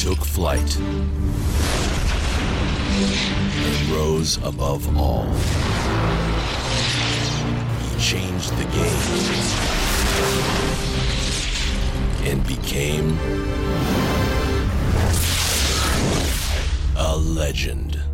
took flight and rose above all. He changed the game and became a legend.